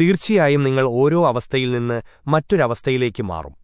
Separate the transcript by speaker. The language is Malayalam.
Speaker 1: തീർച്ചയായും നിങ്ങൾ ഓരോ അവസ്ഥയിൽ നിന്ന് മറ്റൊരവസ്ഥയിലേക്ക് മാറും